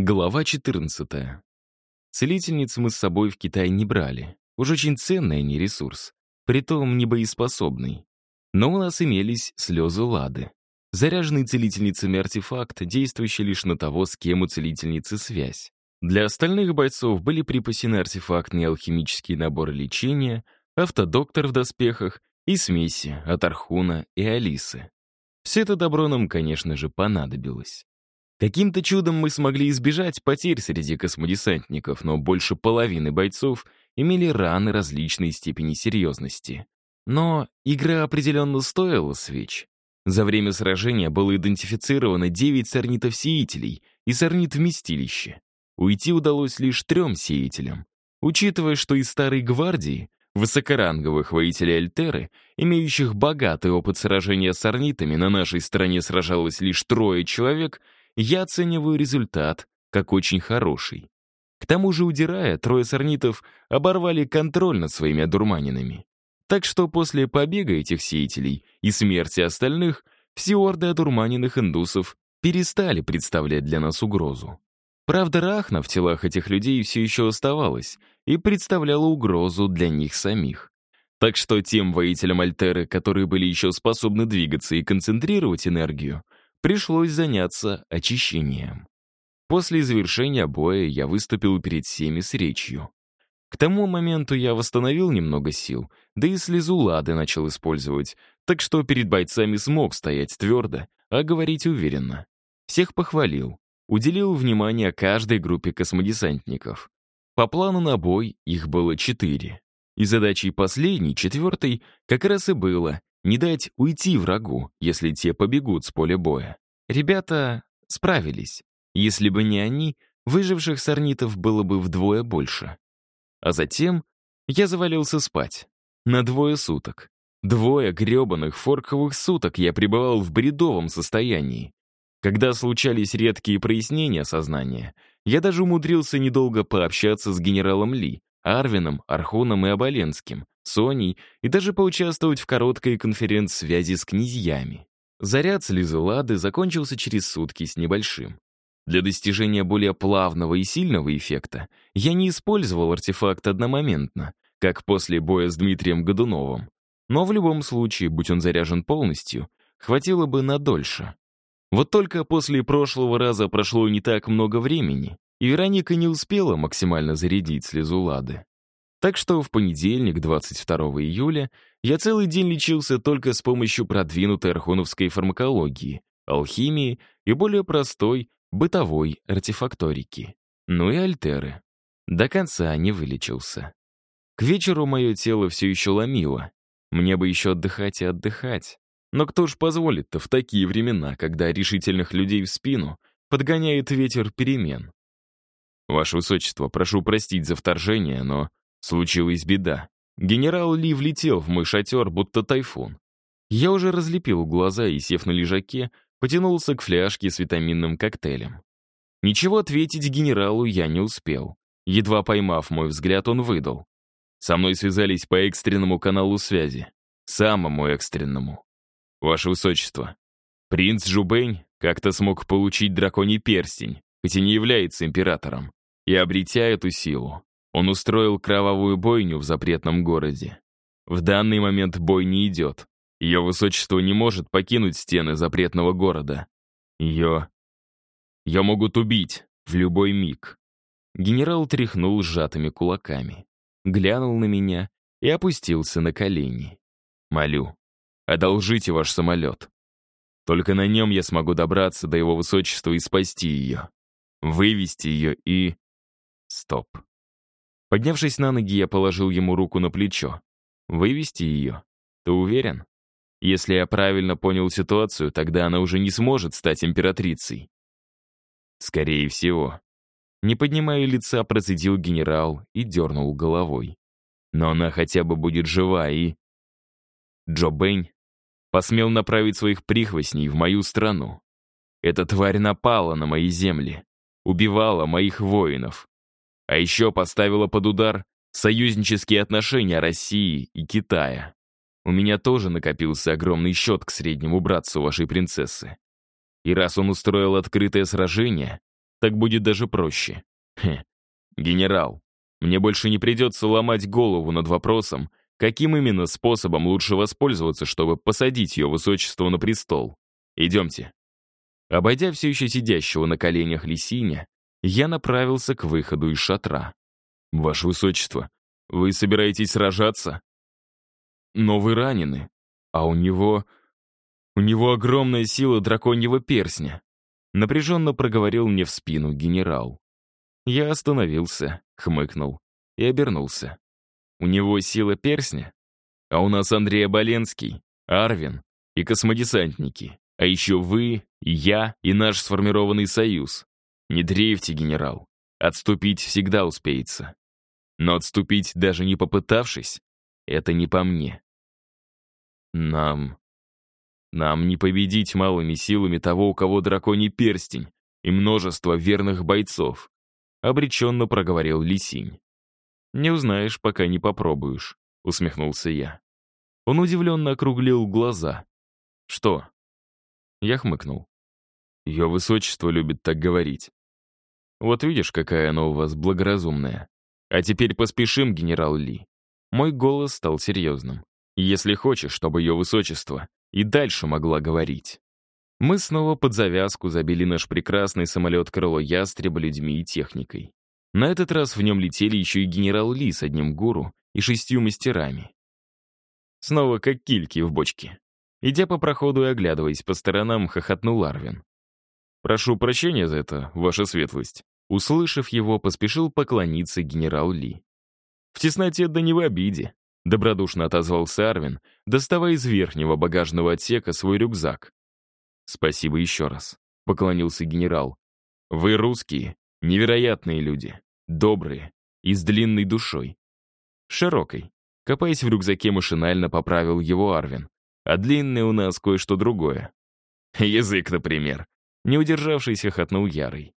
Глава 14. Целительниц мы с собой в Китай не брали. Уж очень ценный они ресурс, притом не боеспособный. Но у нас имелись слезы Лады. Заряженный целительницами артефакт, действующий лишь на того, с кем у целительницы связь. Для остальных бойцов были припасены артефактные алхимические наборы лечения, автодоктор в доспехах и смеси от Архуна и Алисы. Все это добро нам, конечно же, понадобилось. Каким-то чудом мы смогли избежать потерь среди космодесантников, но больше половины бойцов имели раны различной степени серьезности. Но игра определенно стоила свеч. За время сражения было идентифицировано 9 сорнитов-сеятелей и сорнит-вместилище. Уйти удалось лишь трем сеятелям. Учитывая, что из Старой Гвардии, высокоранговых воителей Альтеры, имеющих богатый опыт сражения с сорнитами, на нашей стороне сражалось лишь трое человек — я оцениваю результат как очень хороший. К тому же, удирая, трое сорнитов оборвали контроль над своими одурманинами. Так что после побега этих сеятелей и смерти остальных, все орды одурманенных индусов перестали представлять для нас угрозу. Правда, Рахна в телах этих людей все еще оставалась и представляла угрозу для них самих. Так что тем воителям Альтеры, которые были еще способны двигаться и концентрировать энергию, пришлось заняться очищением. После завершения боя я выступил перед всеми с речью. К тому моменту я восстановил немного сил, да и слезу лады начал использовать, так что перед бойцами смог стоять твердо, а говорить уверенно. Всех похвалил, уделил внимание каждой группе космодесантников. По плану на бой их было четыре. И задачей последней, четвертой, как раз и было не дать уйти врагу, если те побегут с поля боя. Ребята справились. Если бы не они, выживших сорнитов было бы вдвое больше. А затем я завалился спать. На двое суток. Двое гребаных форковых суток я пребывал в бредовом состоянии. Когда случались редкие прояснения сознания, я даже умудрился недолго пообщаться с генералом Ли, Арвином, Архоном и Оболенским, Соней и даже поучаствовать в короткой конференц-связи с князьями. Заряд с Лизелады закончился через сутки с небольшим. Для достижения более плавного и сильного эффекта я не использовал артефакт одномоментно, как после боя с Дмитрием Годуновым. Но в любом случае, будь он заряжен полностью, хватило бы на дольше. Вот только после прошлого раза прошло не так много времени, и Вероника не успела максимально зарядить слезу Лады. Так что в понедельник, 22 июля, я целый день лечился только с помощью продвинутой архоновской фармакологии, алхимии и более простой, бытовой артефакторики. Ну и альтеры. До конца не вылечился. К вечеру мое тело все еще ломило. Мне бы еще отдыхать и отдыхать. Но кто ж позволит-то в такие времена, когда решительных людей в спину подгоняет ветер перемен? Ваше Высочество, прошу простить за вторжение, но Случилась беда. Генерал Ли влетел в мой шатер, будто тайфун. Я уже разлепил глаза и, сев на лежаке, потянулся к фляжке с витаминным коктейлем. Ничего ответить генералу я не успел. Едва поймав мой взгляд, он выдал. Со мной связались по экстренному каналу связи. Самому экстренному. Ваше Высочество, принц Жубень как-то смог получить драконий перстень, хоть и не является императором, и, обретя эту силу, он устроил кровавую бойню в запретном городе. В данный момент бой не идет. Ее высочество не может покинуть стены запретного города. Ее... Ее могут убить в любой миг. Генерал тряхнул сжатыми кулаками, глянул на меня и опустился на колени. «Молю, одолжите ваш самолет. Только на нем я смогу добраться до его высочества и спасти ее. Вывести ее и... Стоп. Поднявшись на ноги, я положил ему руку на плечо. «Вывести ее? Ты уверен? Если я правильно понял ситуацию, тогда она уже не сможет стать императрицей». «Скорее всего». Не поднимая лица, процедил генерал и дернул головой. «Но она хотя бы будет жива и...» Джо Бэйн посмел направить своих прихвостней в мою страну. Эта тварь напала на мои земли, убивала моих воинов, а еще поставила под удар союзнические отношения России и Китая. У меня тоже накопился огромный счет к среднему братцу вашей принцессы. И раз он устроил открытое сражение, Так будет даже проще. Хе. Генерал, мне больше не придется ломать голову над вопросом, каким именно способом лучше воспользоваться, чтобы посадить ее высочество на престол. Идемте. Обойдя все еще сидящего на коленях Лисиня, я направился к выходу из шатра. «Ваше высочество, вы собираетесь сражаться?» «Но вы ранены, а у него... у него огромная сила драконьего персня», напряженно проговорил мне в спину генерал. Я остановился, хмыкнул и обернулся. У него сила персня, а у нас Андрей Оболенский, Арвин и космодесантники. А еще вы, я и наш сформированный союз. Не дрейфьте, генерал. Отступить всегда успеется. Но отступить, даже не попытавшись, это не по мне. Нам... Нам не победить малыми силами того, у кого драконий перстень и множество верных бойцов, обреченно проговорил Лисинь. «Не узнаешь, пока не попробуешь», — усмехнулся я. Он удивленно округлил глаза. «Что?» Я хмыкнул. Ее высочество любит так говорить. Вот видишь, какая она у вас благоразумная. А теперь поспешим, генерал Ли. Мой голос стал серьезным. Если хочешь, чтобы ее высочество и дальше могла говорить. Мы снова под завязку забили наш прекрасный самолет крыло ястреба людьми и техникой. На этот раз в нем летели еще и генерал Ли с одним гуру и шестью мастерами. Снова как кильки в бочке. Идя по проходу и оглядываясь по сторонам, хохотнул Арвин. «Прошу прощения за это, ваша светлость». Услышав его, поспешил поклониться генерал Ли. «В тесноте да не в обиде», — добродушно отозвался Арвин, доставая из верхнего багажного отсека свой рюкзак. «Спасибо еще раз», — поклонился генерал. «Вы русские, невероятные люди, добрые и с длинной душой». «Широкой», — копаясь в рюкзаке, машинально поправил его Арвин. «А длинный у нас кое-что другое». «Язык, например», — не удержавшийся хохотнул Ярый.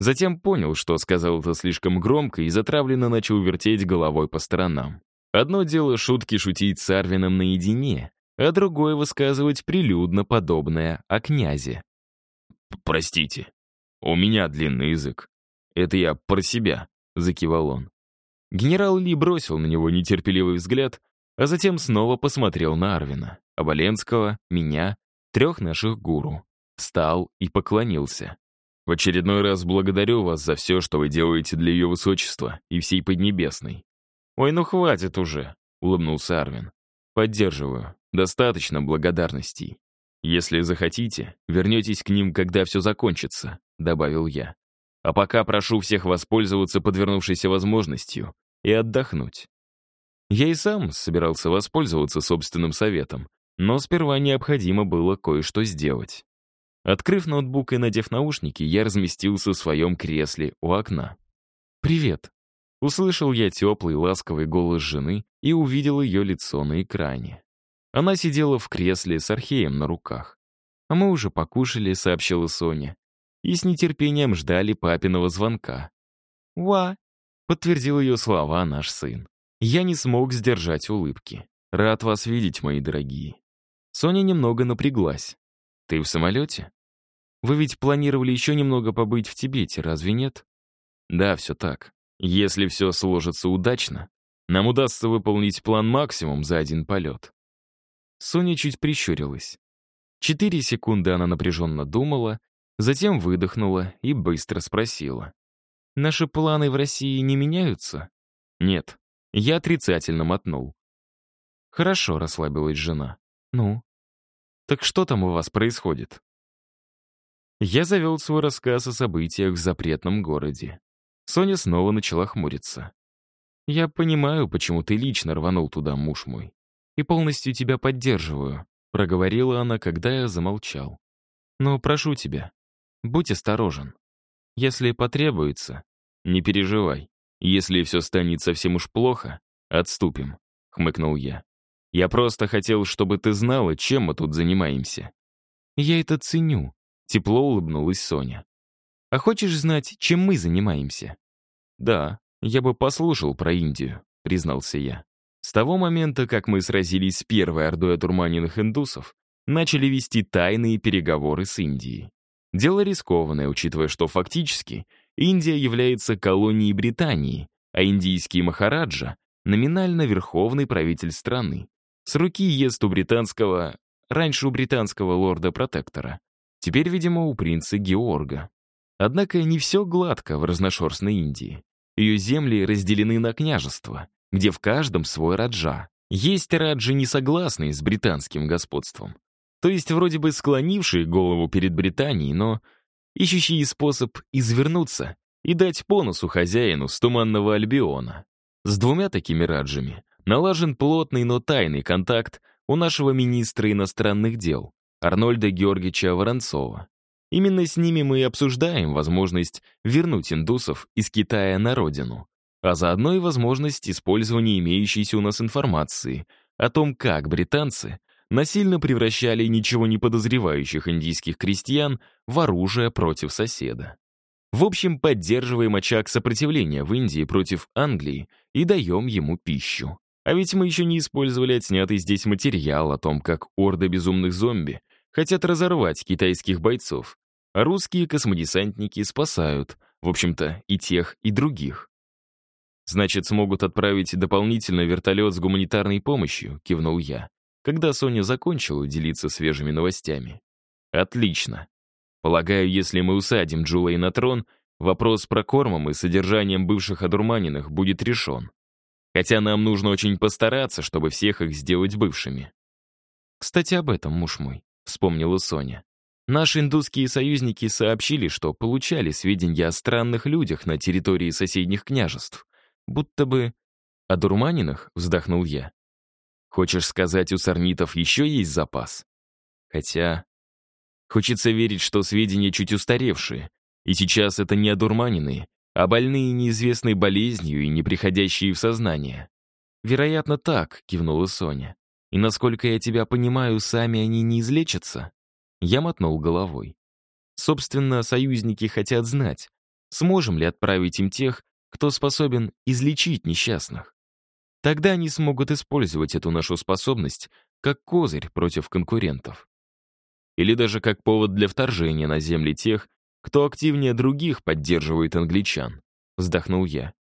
Затем понял, что сказал это слишком громко и затравленно начал вертеть головой по сторонам. Одно дело шутки шутить с Арвином наедине, а другое высказывать прилюдно подобное о князе. «Простите, у меня длинный язык. Это я про себя», — закивал он. Генерал Ли бросил на него нетерпеливый взгляд, а затем снова посмотрел на Арвина, Оболенского, меня, трех наших гуру. Встал и поклонился. «В очередной раз благодарю вас за все, что вы делаете для ее высочества и всей Поднебесной». «Ой, ну хватит уже», — улыбнулся Арвин. «Поддерживаю. Достаточно благодарностей. Если захотите, вернетесь к ним, когда все закончится», — добавил я. «А пока прошу всех воспользоваться подвернувшейся возможностью и отдохнуть». Я и сам собирался воспользоваться собственным советом, но сперва необходимо было кое-что сделать. Открыв ноутбук и надев наушники, я разместился в своем кресле у окна. «Привет», Услышал я теплый, ласковый голос жены и увидел ее лицо на экране. Она сидела в кресле с Археем на руках. «А мы уже покушали», — сообщила Соня. И с нетерпением ждали папиного звонка. «Ва!» — подтвердил ее слова наш сын. Я не смог сдержать улыбки. «Рад вас видеть, мои дорогие». Соня немного напряглась. «Ты в самолете? Вы ведь планировали еще немного побыть в Тибете, разве нет?» «Да, все так. Если все сложится удачно, нам удастся выполнить план максимум за один полет. Соня чуть прищурилась. Четыре секунды она напряженно думала, затем выдохнула и быстро спросила. «Наши планы в России не меняются?» «Нет». Я отрицательно мотнул. «Хорошо», — расслабилась жена. «Ну?» «Так что там у вас происходит?» Я завел свой рассказ о событиях в запретном городе. Соня снова начала хмуриться. «Я понимаю, почему ты лично рванул туда, муж мой. И полностью тебя поддерживаю», — проговорила она, когда я замолчал. «Но прошу тебя, будь осторожен. Если потребуется, не переживай. Если все станет совсем уж плохо, отступим», — хмыкнул я. «Я просто хотел, чтобы ты знала, чем мы тут занимаемся». «Я это ценю», — тепло улыбнулась Соня. «А хочешь знать, чем мы занимаемся?» «Да, я бы послушал про Индию», — признался я. С того момента, как мы сразились с первой ордой отурманенных индусов, начали вести тайные переговоры с Индией. Дело рискованное, учитывая, что фактически Индия является колонией Британии, а индийский Махараджа — номинально верховный правитель страны. С руки ест у британского, раньше у британского лорда-протектора. Теперь, видимо, у принца Георга. Однако не все гладко в разношерстной Индии. Ее земли разделены на княжества, где в каждом свой раджа. Есть раджи, не согласные с британским господством. То есть вроде бы склонившие голову перед Британией, но ищущие способ извернуться и дать по носу хозяину с Туманного Альбиона. С двумя такими раджами налажен плотный, но тайный контакт у нашего министра иностранных дел Арнольда Георгиевича Воронцова. Именно с ними мы и обсуждаем возможность вернуть индусов из Китая на родину, а заодно и возможность использования имеющейся у нас информации о том, как британцы насильно превращали ничего не подозревающих индийских крестьян в оружие против соседа. В общем, поддерживаем очаг сопротивления в Индии против Англии и даем ему пищу. А ведь мы еще не использовали отснятый здесь материал о том, как орда безумных зомби хотят разорвать китайских бойцов, а русские космодесантники спасают, в общем-то, и тех, и других. «Значит, смогут отправить дополнительно вертолет с гуманитарной помощью», — кивнул я, когда Соня закончила делиться свежими новостями. «Отлично. Полагаю, если мы усадим Джулей на трон, вопрос с прокормом и содержанием бывших одурманенных будет решен. Хотя нам нужно очень постараться, чтобы всех их сделать бывшими». «Кстати, об этом, муж мой», — вспомнила Соня. Наши индусские союзники сообщили, что получали сведения о странных людях на территории соседних княжеств. Будто бы... О дурманинах, вздохнул я. Хочешь сказать, у сорнитов еще есть запас? Хотя... Хочется верить, что сведения чуть устаревшие, и сейчас это не одурманенные, а больные неизвестной болезнью и не приходящие в сознание. «Вероятно, так», — кивнула Соня. «И насколько я тебя понимаю, сами они не излечатся?» Я мотнул головой. Собственно, союзники хотят знать, сможем ли отправить им тех, кто способен излечить несчастных. Тогда они смогут использовать эту нашу способность как козырь против конкурентов. Или даже как повод для вторжения на земли тех, кто активнее других поддерживает англичан. Вздохнул я.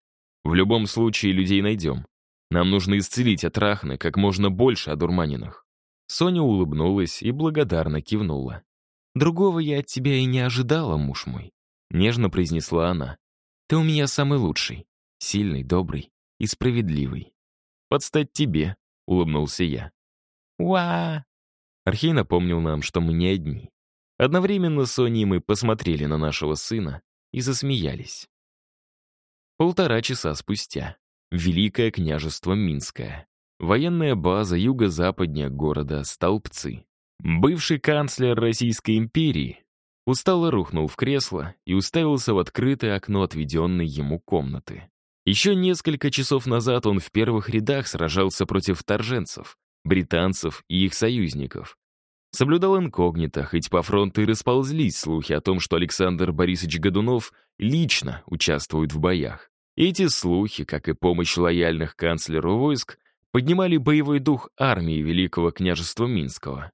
В любом случае людей найдем. Нам нужно исцелить от Рахны как можно больше одурманенных. Соня улыбнулась и благодарно кивнула. «Другого я от тебя и не ожидала, муж мой», — нежно произнесла она. «Ты у меня самый лучший, сильный, добрый и справедливый. Подстать тебе», — улыбнулся я. «Уа!» Архей напомнил нам, что мы не одни. Одновременно с Соней мы посмотрели на нашего сына и засмеялись. Полтора часа спустя. Великое княжество Минское. Военная база юго-западнее города Столбцы. Бывший канцлер Российской империи устало рухнул в кресло и уставился в открытое окно отведенной ему комнаты. Еще несколько часов назад он в первых рядах сражался против вторженцев, британцев и их союзников. Соблюдал инкогнито, хоть по фронту и расползлись слухи о том, что Александр Борисович Годунов лично участвует в боях. Эти слухи, как и помощь лояльных канцлеру войск, поднимали боевой дух армии Великого княжества Минского.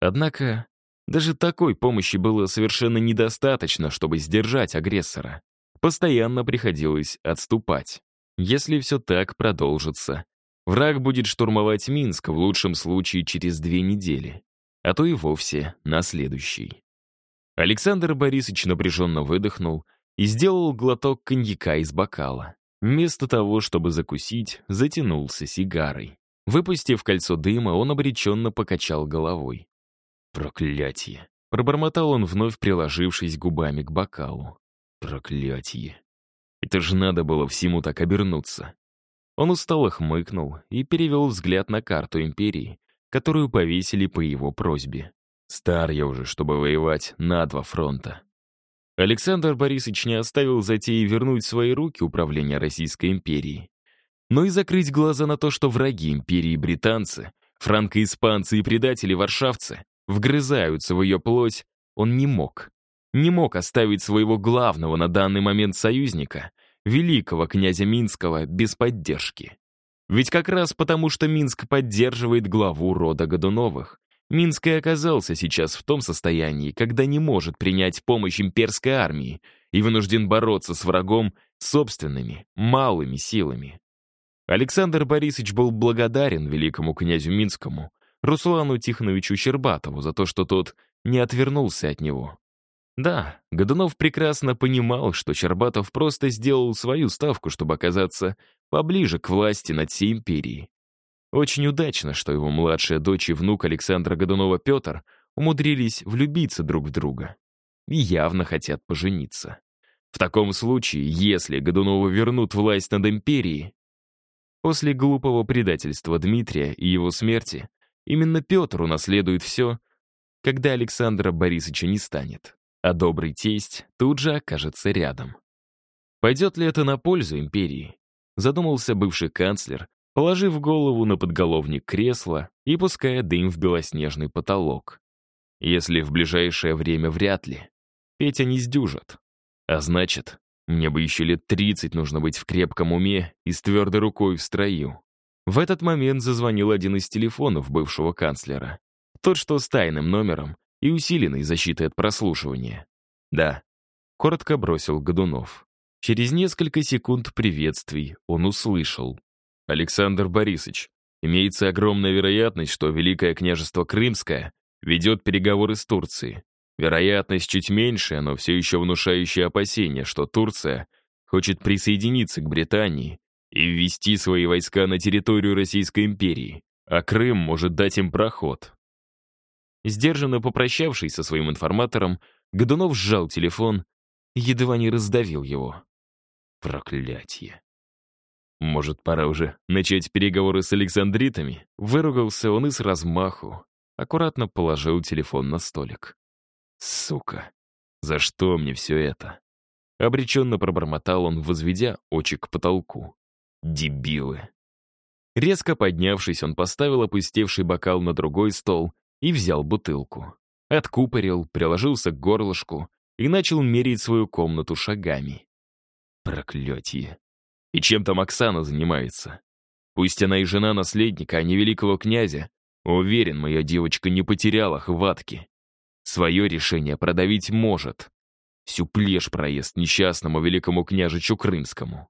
Однако даже такой помощи было совершенно недостаточно, чтобы сдержать агрессора. Постоянно приходилось отступать. Если все так продолжится, враг будет штурмовать Минск в лучшем случае через две недели, а то и вовсе на следующий. Александр Борисович напряженно выдохнул и сделал глоток коньяка из бокала. Вместо того, чтобы закусить, затянулся сигарой. Выпустив кольцо дыма, он обреченно покачал головой. «Проклятие!» — пробормотал он, вновь приложившись губами к бокалу. «Проклятие! Это же надо было всему так обернуться!» Он устало хмыкнул и перевел взгляд на карту Империи, которую повесили по его просьбе. Стар я уже, чтобы воевать на два фронта. Александр Борисович не оставил затеи вернуть свои руки управление Российской империей. Но и закрыть глаза на то, что враги империи британцы, франко-испанцы и предатели-варшавцы вгрызаются в ее плоть, он не мог. Не мог оставить своего главного на данный момент союзника, великого князя Минского, без поддержки. Ведь как раз потому, что Минск поддерживает главу рода Годуновых, Минск и оказался сейчас в том состоянии, когда не может принять помощь имперской армии и вынужден бороться с врагом собственными, малыми силами. Александр Борисович был благодарен великому князю Минскому, Руслану Тихоновичу Щербатову, за то, что тот не отвернулся от него. Да, Годунов прекрасно понимал, что Щербатов просто сделал свою ставку, чтобы оказаться поближе к власти над всей империей. Очень удачно, что его младшая дочь и внук Александра Годунова Петр умудрились влюбиться друг в друга и явно хотят пожениться. В таком случае, если Годунову вернут власть над империей, после глупого предательства Дмитрия и его смерти, именно Петр унаследует все, когда Александра Борисовича не станет, а добрый тесть тут же окажется рядом. Пойдет ли это на пользу империи? Задумался бывший канцлер, положив голову на подголовник кресла и пуская дым в белоснежный потолок. Если в ближайшее время вряд ли. Петя не сдюжит. А значит, мне бы еще лет 30 нужно быть в крепком уме и с твердой рукой в строю. В этот момент зазвонил один из телефонов бывшего канцлера. Тот, что с тайным номером и усиленной защитой от прослушивания. «Да», — коротко бросил Годунов. Через несколько секунд приветствий он услышал. Александр Борисович, имеется огромная вероятность, что Великое княжество Крымское ведет переговоры с Турцией. Вероятность чуть меньшая, но все еще внушающая опасения, что Турция хочет присоединиться к Британии и ввести свои войска на территорию Российской империи, а Крым может дать им проход. Сдержанно попрощавшись со своим информатором, Годунов сжал телефон едва не раздавил его. Проклятье. Может, пора уже начать переговоры с Александритами? Выругался он и с размаху. Аккуратно положил телефон на столик. Сука, за что мне все это? Обреченно пробормотал он, возведя очи к потолку. Дебилы. Резко поднявшись, он поставил опустевший бокал на другой стол и взял бутылку. Откупорил, приложился к горлышку и начал мерить свою комнату шагами. Проклятие. И чем там Оксана занимается? Пусть она и жена наследника, а не великого князя, уверен, моя девочка не потеряла хватки. Свое решение продавить может. Всю плешь проезд несчастному великому княжичу Крымскому.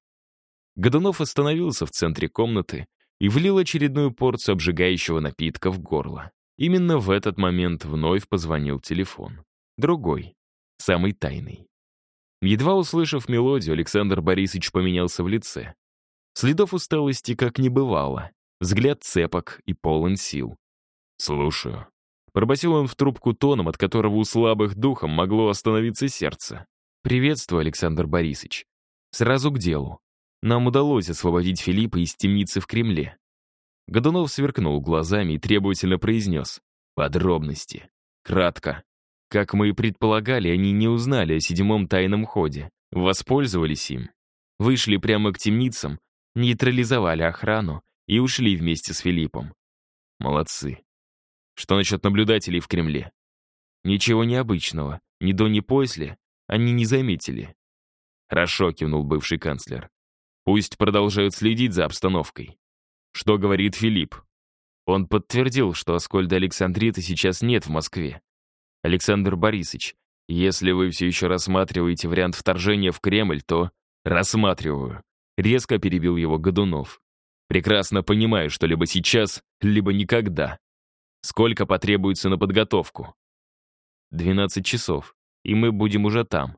Годунов остановился в центре комнаты и влил очередную порцию обжигающего напитка в горло. Именно в этот момент вновь позвонил телефон. Другой, самый тайный. Едва услышав мелодию, Александр Борисович поменялся в лице. Следов усталости как не бывало. Взгляд цепок и полон сил. «Слушаю». Пробасил он в трубку тоном, от которого у слабых духом могло остановиться сердце. «Приветствую, Александр Борисович. Сразу к делу. Нам удалось освободить Филиппа из темницы в Кремле». Годунов сверкнул глазами и требовательно произнес. «Подробности. Кратко. Как мы и предполагали, они не узнали о седьмом тайном ходе, воспользовались им, вышли прямо к темницам, нейтрализовали охрану и ушли вместе с Филиппом. Молодцы. Что насчет наблюдателей в Кремле? Ничего необычного, ни до, ни после они не заметили. Хорошо, кивнул бывший канцлер. Пусть продолжают следить за обстановкой. Что говорит Филипп? Он подтвердил, что Аскольда Александрита сейчас нет в Москве. Александр Борисович, если вы все еще рассматриваете вариант вторжения в Кремль, то рассматриваю. Резко перебил его Годунов. Прекрасно понимаю, что либо сейчас, либо никогда. Сколько потребуется на подготовку? 12 часов, и мы будем уже там.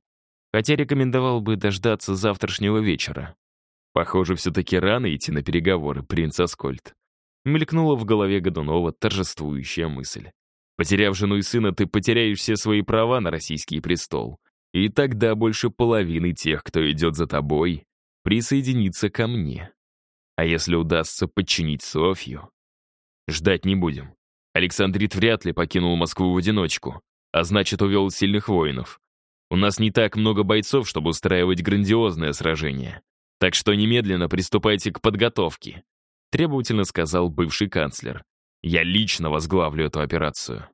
Хотя рекомендовал бы дождаться завтрашнего вечера. Похоже, все-таки рано идти на переговоры, принц Аскольд. Мелькнула в голове Годунова торжествующая мысль. Потеряв жену и сына, ты потеряешь все свои права на российский престол. И тогда больше половины тех, кто идет за тобой, присоединится ко мне. А если удастся подчинить Софью? Ждать не будем. Александрит вряд ли покинул Москву в одиночку, а значит, увел сильных воинов. У нас не так много бойцов, чтобы устраивать грандиозное сражение. Так что немедленно приступайте к подготовке», требовательно сказал бывший канцлер. Я лично возглавлю эту операцию.